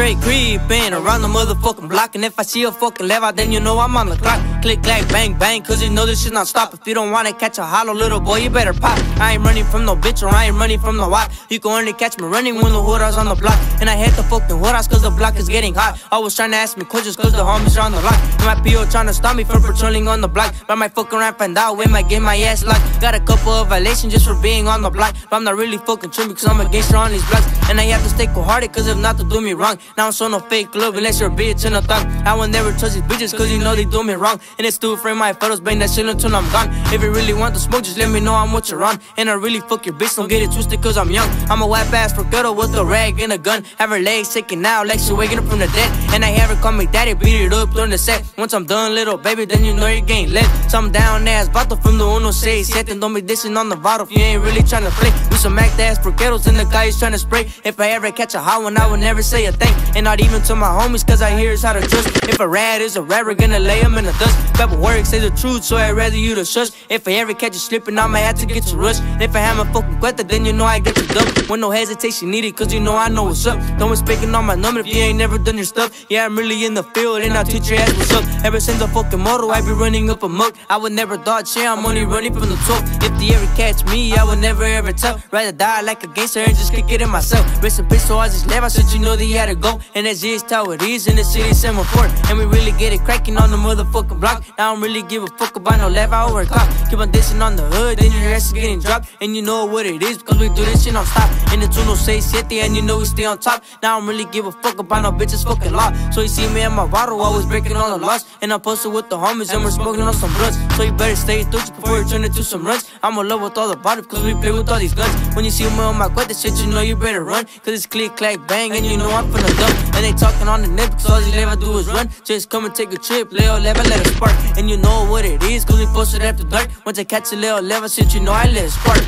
Straight creeping around the motherfucking block. And if I see a fucking lever, then you know I'm on the clock. Click, clack, bang, bang, cause you know this shit not stop. If you don't wanna catch a hollow little boy, you better pop. I ain't running from no bitch or I ain't running from no wop. You can only catch me running when the hood on the block. And I hit the fucking hood cause the block is getting hot. Always trying to ask me questions cause the homies are on the block. And my PO trying to stop me from patrolling on the block. But my fucking rap and out when I get my ass locked. Got a couple of violations just for being on the block. But I'm not really fucking tripping cause I'm a gangster on these blocks. And I have to stay cool hearted cause if not to do me wrong. Now I'm so no fake love unless you're a bitch and a thug. I will never trust these bitches cause you know they do me wrong. And it's still frame my photos, bang that shit until I'm gone. If you really want to smoke, just let me know I'm what you're on. And I really fuck your bitch, don't get it twisted cause I'm young. I'm a white ass for ghetto with a rag and a gun. Have her legs shaking out like she waking up from the dead. And I have her call me daddy, beat it up during the set. Once I'm done, little baby, then you know you're getting lit. Some down ass bottle from the 106. Don't be dishing on the bottle if you ain't really trying to play. We some act ass for ghettos and the guy is trying to spray. If I ever catch a hot one, I would never say a thing. And not even to my homies, cause I hear it's how to trust. If a rat is a rat, we're gonna lay him in the dust. Pepper work, say the truth, so I'd rather you to shush. If I ever catch you slipping, I might have to get you rushed. If I have my fucking cuenta, then you know I get you dumb. With no hesitation needed, cause you know I know what's up. Don't be speaking on my number if you ain't never done your stuff. Yeah, I'm really in the field, and I'll teach your ass what's up. Ever since the fucking motor, I be running up a muck. I would never thought, shit, I'm only running from the top. If they ever catch me, I would never ever tell. Rather die like a gangster and just kick it in myself. Rest in peace, so I just left. I said, you know they had to go. And that's just how it is in the city, 7 4. And we really get it cracking on the motherfucking block. I don't really give a fuck about no left hour clock. Keep on dishing on the hood, then your ass is getting dropped. And you know what it is, because we do this shit non stop. In the 206 and you know we stay on top. Now I don't really give a fuck about no bitches fucking lot. So you see me in my bottle, always breaking all the laws. And I'm posted with the homies, and we're smoking on some blunts. So you better stay through before you turn into some runs. I'm in love with all the bodies, cause we play with all these guns. When you see me on my quad, shit, you know you better run. Cause it's click, clack, bang, and you know I'm finna dump. And they talking on the net, because all they ever do is run. Just come and take a trip, Leo level, let it spark. And you know what it is, cause we posted after dark. Once I catch a little level, shit, you know I let it spark.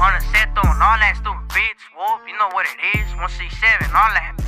On the set, throwing all that stupid bitch, whoop, you know what it is. 167, all that